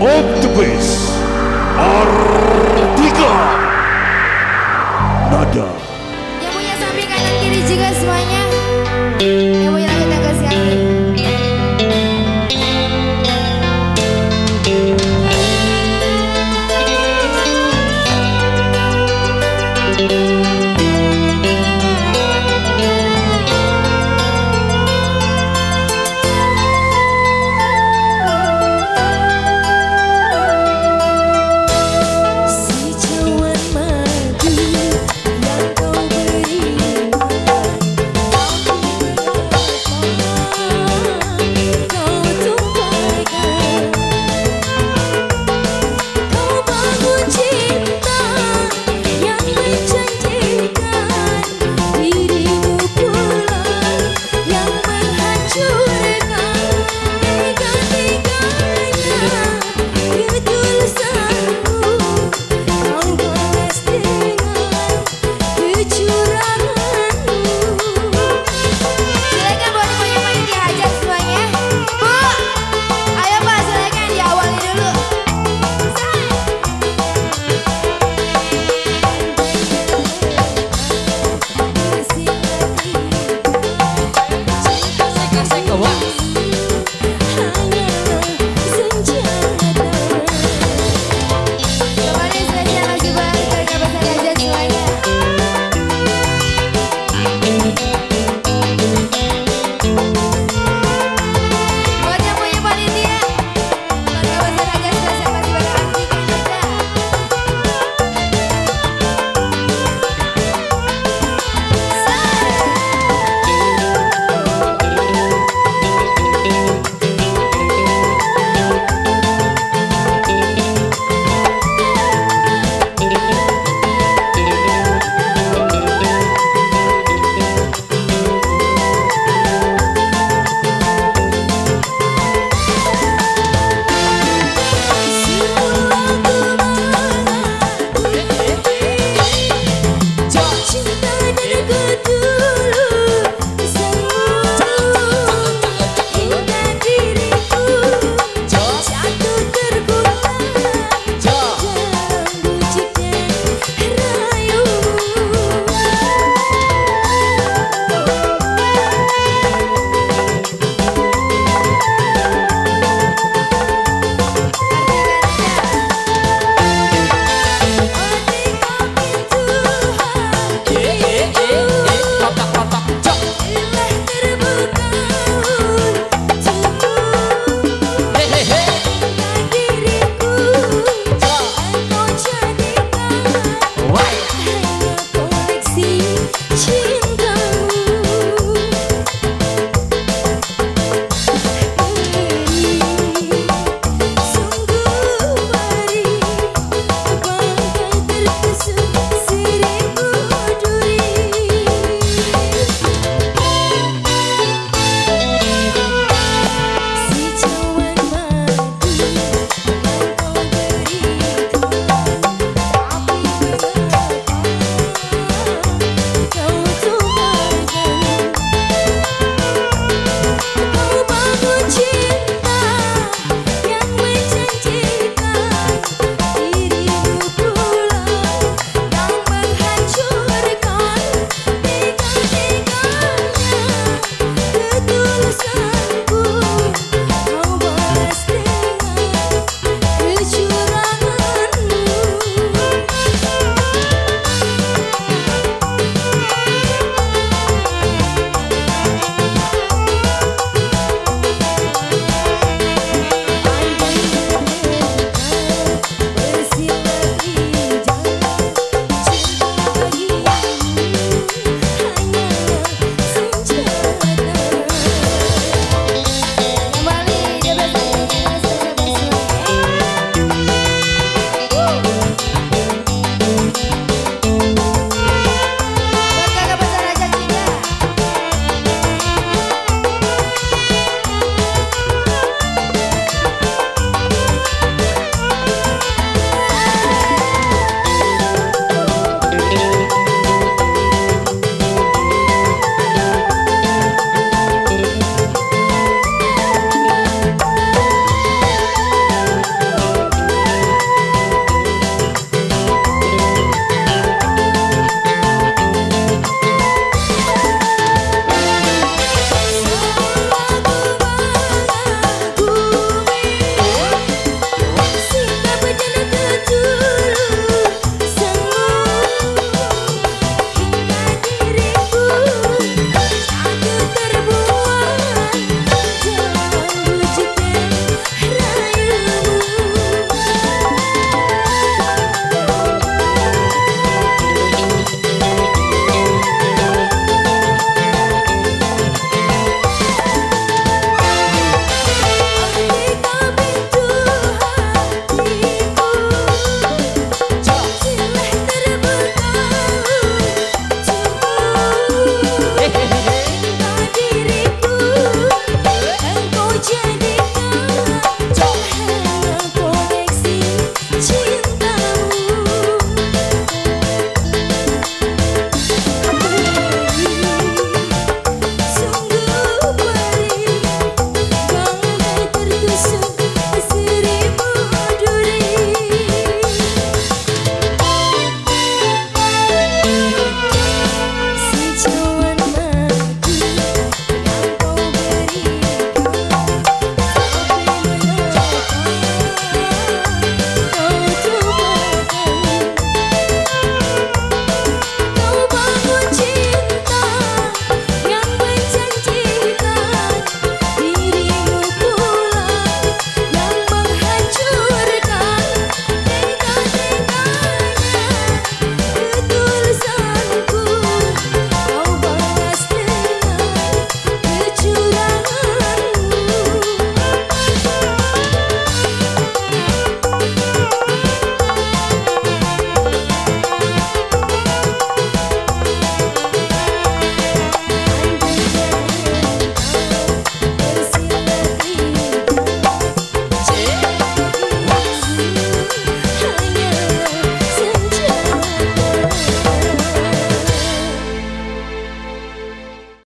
octopus Arr.